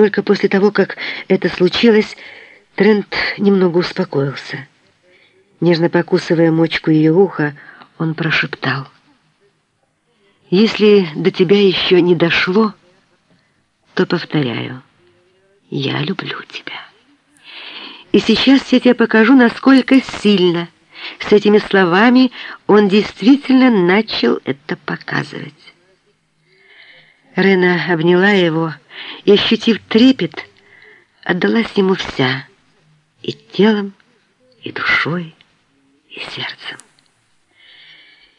Только после того, как это случилось, Трент немного успокоился. Нежно покусывая мочку ее уха, он прошептал. «Если до тебя еще не дошло, то повторяю, я люблю тебя. И сейчас я тебе покажу, насколько сильно». С этими словами он действительно начал это показывать. Рена обняла его и, ощутив трепет, отдалась ему вся, и телом, и душой, и сердцем.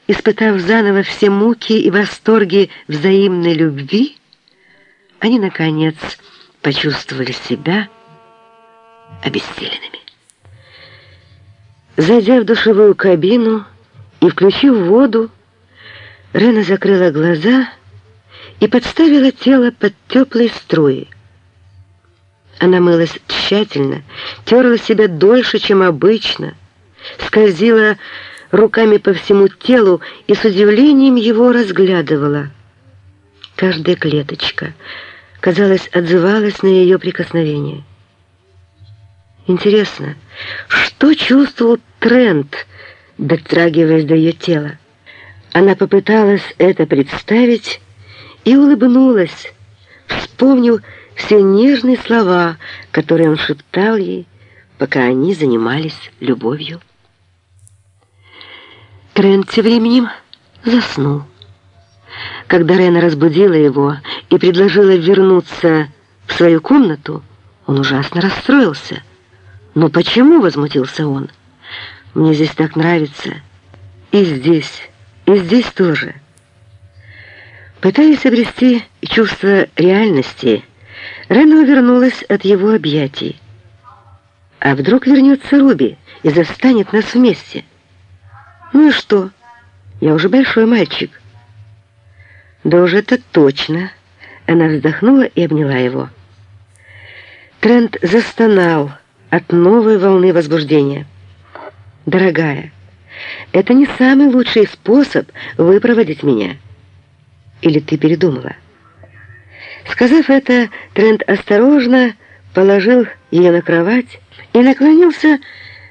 Испытав заново все муки и восторги взаимной любви, они, наконец, почувствовали себя обессиленными. Зайдя в душевую кабину и включив воду, Рена закрыла глаза и подставила тело под теплые струи. Она мылась тщательно, терла себя дольше, чем обычно, скользила руками по всему телу и с удивлением его разглядывала. Каждая клеточка, казалось, отзывалась на ее прикосновение. Интересно, что чувствовал Трент, дотрагиваясь до ее тела? Она попыталась это представить и улыбнулась, вспомнив все нежные слова, которые он шептал ей, пока они занимались любовью. Трент тем временем заснул. Когда Рена разбудила его и предложила вернуться в свою комнату, он ужасно расстроился. «Но почему?» — возмутился он. «Мне здесь так нравится. И здесь, и здесь тоже». Пытаясь обрести чувство реальности, Рено вернулась от его объятий. А вдруг вернется Руби и застанет нас вместе? Ну и что? Я уже большой мальчик. Да уже это точно. Она вздохнула и обняла его. Трент застонал от новой волны возбуждения. «Дорогая, это не самый лучший способ выпроводить меня». Или ты передумала?» Сказав это, Трент осторожно положил ее на кровать и наклонился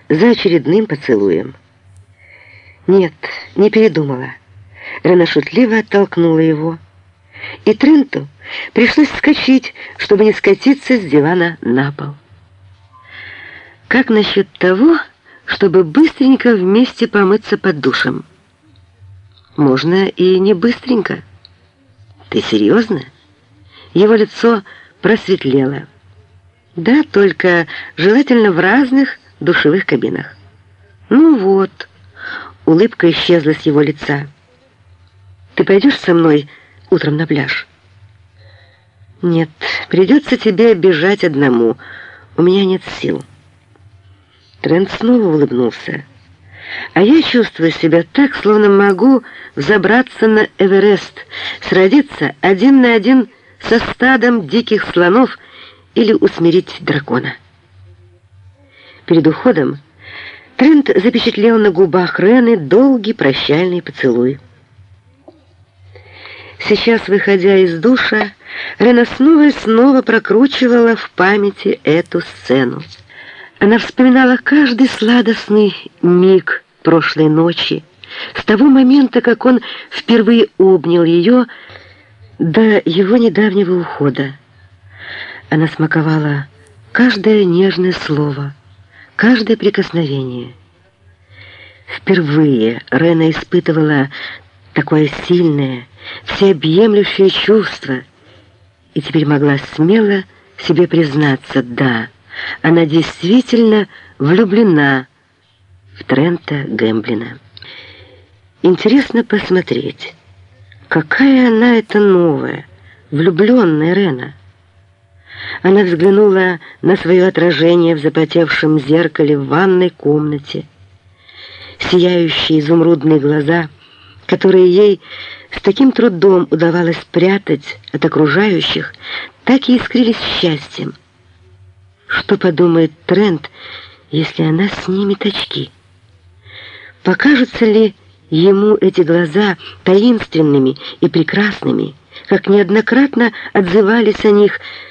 за очередным поцелуем. «Нет, не передумала». Рена шутливо оттолкнула его. И Тренту пришлось вскочить, чтобы не скатиться с дивана на пол. «Как насчет того, чтобы быстренько вместе помыться под душем?» «Можно и не быстренько». «Ты серьезно?» Его лицо просветлело. «Да, только желательно в разных душевых кабинах». «Ну вот», — улыбка исчезла с его лица. «Ты пойдешь со мной утром на пляж?» «Нет, придется тебе бежать одному. У меня нет сил». Трент снова улыбнулся. А я чувствую себя так, словно могу взобраться на Эверест, сразиться один на один со стадом диких слонов или усмирить дракона. Перед уходом Трент запечатлел на губах Рены долгий прощальный поцелуй. Сейчас, выходя из душа, Рена снова и снова прокручивала в памяти эту сцену. Она вспоминала каждый сладостный миг прошлой ночи, с того момента, как он впервые обнял ее, до его недавнего ухода. Она смаковала каждое нежное слово, каждое прикосновение. Впервые Рена испытывала такое сильное, всеобъемлющее чувство, и теперь могла смело себе признаться «да». Она действительно влюблена в Трента Гэмблина. Интересно посмотреть, какая она эта новая, влюбленная Рена. Она взглянула на свое отражение в запотевшем зеркале в ванной комнате. Сияющие изумрудные глаза, которые ей с таким трудом удавалось спрятать от окружающих, так и искрились счастьем. Что подумает Трент, если она снимет очки? Покажутся ли ему эти глаза таинственными и прекрасными, как неоднократно отзывались о них